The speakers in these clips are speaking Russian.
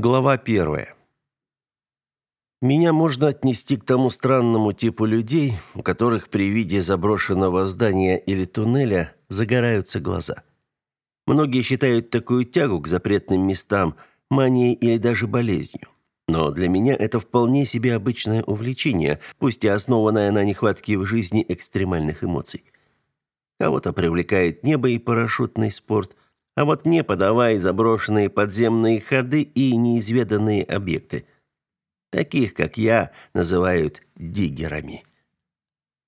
Глава первая. Меня можно отнести к тому странному типу людей, у которых при виде заброшенного здания или туннеля загораются глаза. Многие считают такую тягу к запретным местам манией или даже болезнью. Но для меня это вполне себе обычное увлечение, пусть и основанное на нехватке в жизни экстремальных эмоций. Кого-то привлекает небо и парашютный спорт – а вот мне подавай заброшенные подземные ходы и неизведанные объекты. Таких, как я, называют диггерами.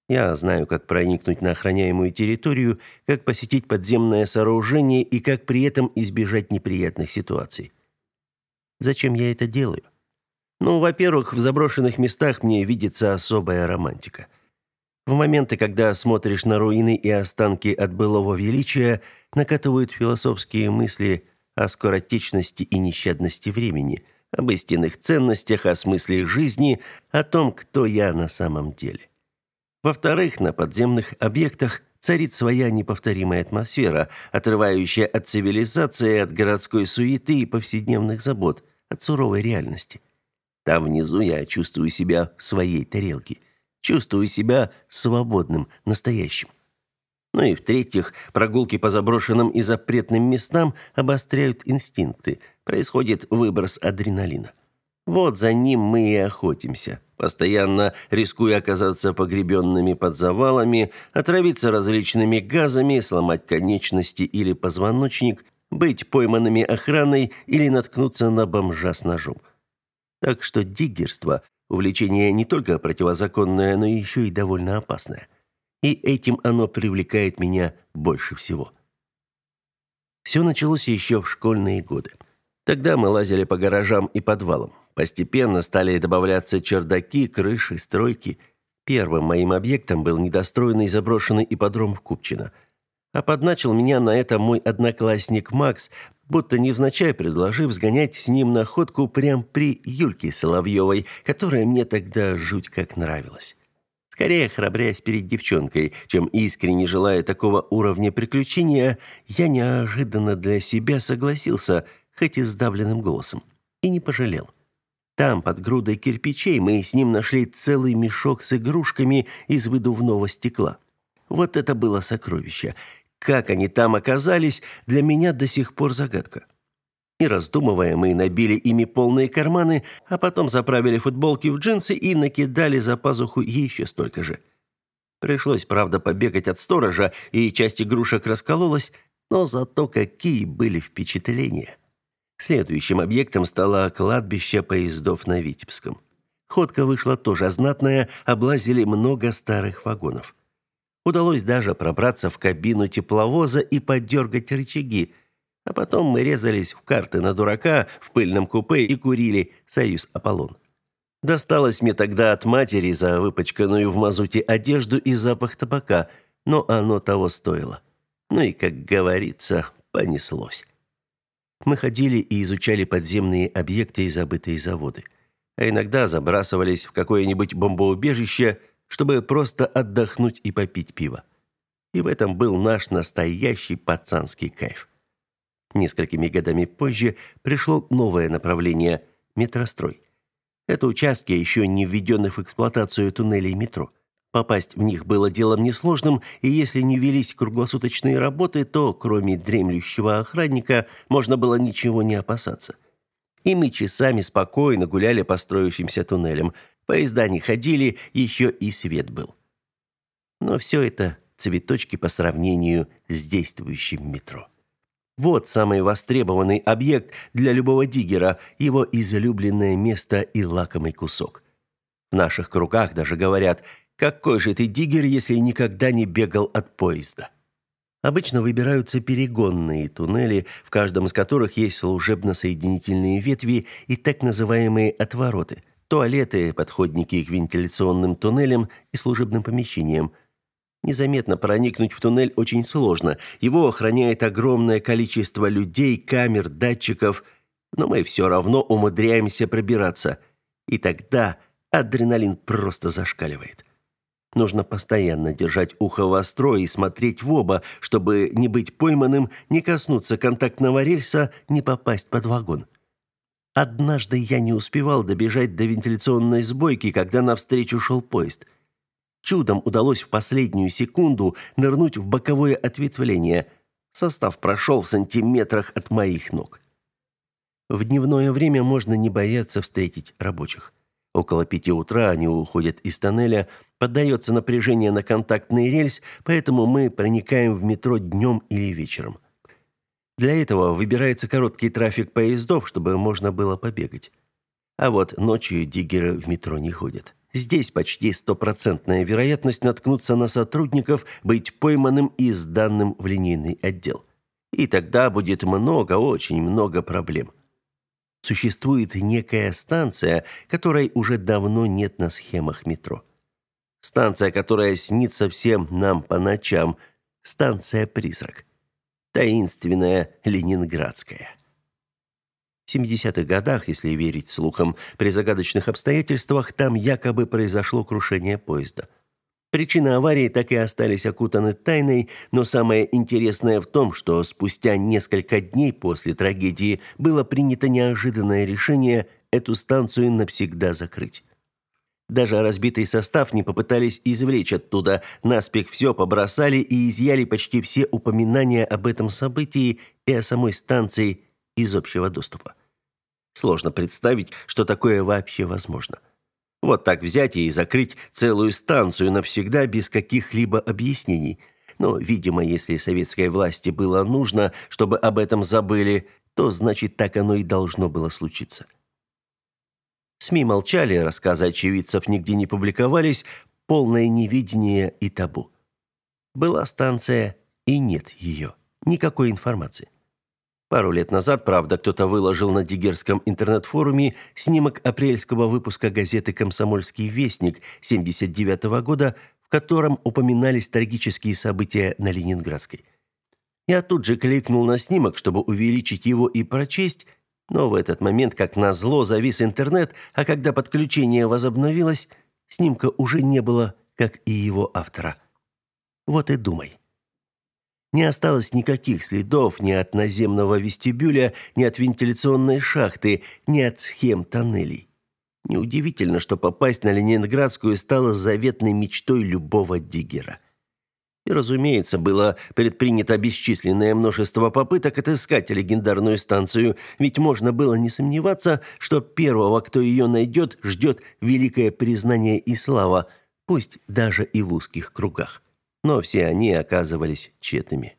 Я знаю, как проникнуть на охраняемую территорию, как посетить подземное сооружение и как при этом избежать неприятных ситуаций. Зачем я это делаю? Ну, во-первых, в заброшенных местах мне видится особая романтика – в моменты, когда смотришь на руины и останки от былого величия, накатывают философские мысли о скоротечности и нещадности времени, об истинных ценностях, о смысле жизни, о том, кто я на самом деле. Во-вторых, на подземных объектах царит своя неповторимая атмосфера, отрывающая от цивилизации, от городской суеты и повседневных забот, от суровой реальности. Там внизу я чувствую себя в своей тарелке – Чувствую себя свободным, настоящим. Ну и в-третьих, прогулки по заброшенным и запретным местам обостряют инстинкты. Происходит выброс адреналина. Вот за ним мы и охотимся, постоянно рискуя оказаться погребенными под завалами, отравиться различными газами, сломать конечности или позвоночник, быть пойманными охраной или наткнуться на бомжа с ножом. Так что диггерство Увлечение не только противозаконное, но еще и довольно опасное. И этим оно привлекает меня больше всего. Все началось еще в школьные годы. Тогда мы лазили по гаражам и подвалам. Постепенно стали добавляться чердаки, крыши, стройки. Первым моим объектом был недостроенный заброшенный ипподром в Купчино. А подначил меня на это мой одноклассник Макс, будто невзначай предложив сгонять с ним на ходку прямо при Юльке Соловьевой, которая мне тогда жуть как нравилась. Скорее храбрясь перед девчонкой, чем искренне желая такого уровня приключения, я неожиданно для себя согласился, хоть и сдавленным голосом, и не пожалел. Там, под грудой кирпичей, мы с ним нашли целый мешок с игрушками из выдувного стекла. Вот это было сокровище — как они там оказались, для меня до сих пор загадка. И раздумывая, мы набили ими полные карманы, а потом заправили футболки в джинсы и накидали за пазуху еще столько же. Пришлось, правда, побегать от сторожа, и часть игрушек раскололась, но зато какие были впечатления. Следующим объектом стало кладбище поездов на Витебском. Ходка вышла тоже знатная, облазили много старых вагонов. Удалось даже пробраться в кабину тепловоза и подергать рычаги. А потом мы резались в карты на дурака в пыльном купе и курили «Союз Аполлон». Досталось мне тогда от матери за выпачканную в мазуте одежду и запах табака, но оно того стоило. Ну и, как говорится, понеслось. Мы ходили и изучали подземные объекты и забытые заводы. А иногда забрасывались в какое-нибудь бомбоубежище – чтобы просто отдохнуть и попить пиво. И в этом был наш настоящий пацанский кайф. Несколькими годами позже пришло новое направление – метрострой. Это участки, еще не введенных в эксплуатацию туннелей метро. Попасть в них было делом несложным, и если не велись круглосуточные работы, то, кроме дремлющего охранника, можно было ничего не опасаться. И мы часами спокойно гуляли по строящимся туннелям – Поезда не ходили, еще и свет был. Но все это цветочки по сравнению с действующим метро. Вот самый востребованный объект для любого диггера, его излюбленное место и лакомый кусок. В наших кругах даже говорят, какой же ты диггер, если никогда не бегал от поезда. Обычно выбираются перегонные туннели, в каждом из которых есть служебно-соединительные ветви и так называемые отвороты – туалеты, подходники к вентиляционным туннелям и служебным помещениям. Незаметно проникнуть в туннель очень сложно. Его охраняет огромное количество людей, камер, датчиков, но мы все равно умудряемся пробираться. И тогда адреналин просто зашкаливает. Нужно постоянно держать ухо востро и смотреть в оба, чтобы не быть пойманным, не коснуться контактного рельса, не попасть под вагон. Однажды я не успевал добежать до вентиляционной сбойки, когда навстречу шел поезд. Чудом удалось в последнюю секунду нырнуть в боковое ответвление. Состав прошел в сантиметрах от моих ног. В дневное время можно не бояться встретить рабочих. Около пяти утра они уходят из тоннеля, поддается напряжение на контактный рельс, поэтому мы проникаем в метро днем или вечером. Для этого выбирается короткий трафик поездов, чтобы можно было побегать. А вот ночью диггеры в метро не ходят. Здесь почти стопроцентная вероятность наткнуться на сотрудников, быть пойманным и сданным в линейный отдел. И тогда будет много, очень много проблем. Существует некая станция, которой уже давно нет на схемах метро. Станция, которая снится всем нам по ночам. Станция-призрак. Таинственная Ленинградская. В 70-х годах, если верить слухам, при загадочных обстоятельствах там якобы произошло крушение поезда. Причины аварии так и остались окутаны тайной, но самое интересное в том, что спустя несколько дней после трагедии было принято неожиданное решение эту станцию навсегда закрыть. Даже разбитый состав не попытались извлечь оттуда, наспех все побросали и изъяли почти все упоминания об этом событии и о самой станции из общего доступа. Сложно представить, что такое вообще возможно. Вот так взять и закрыть целую станцию навсегда без каких-либо объяснений. Но, видимо, если советской власти было нужно, чтобы об этом забыли, то значит так оно и должно было случиться. СМИ молчали, рассказы очевидцев нигде не публиковались, полное невидение и табу. Была станция, и нет ее. Никакой информации. Пару лет назад, правда, кто-то выложил на Дигерском интернет-форуме снимок апрельского выпуска газеты «Комсомольский вестник» 79 -го года, в котором упоминались трагические события на Ленинградской. Я тут же кликнул на снимок, чтобы увеличить его и прочесть, но в этот момент, как назло, завис интернет, а когда подключение возобновилось, снимка уже не было, как и его автора. Вот и думай. Не осталось никаких следов ни от наземного вестибюля, ни от вентиляционной шахты, ни от схем тоннелей. Неудивительно, что попасть на Ленинградскую стало заветной мечтой любого диггера. И, разумеется, было предпринято бесчисленное множество попыток отыскать легендарную станцию, ведь можно было не сомневаться, что первого, кто ее найдет, ждет великое признание и слава, пусть даже и в узких кругах но все они оказывались тщетными.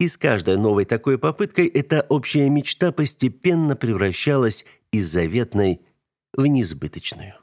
И с каждой новой такой попыткой эта общая мечта постепенно превращалась из заветной в несбыточную.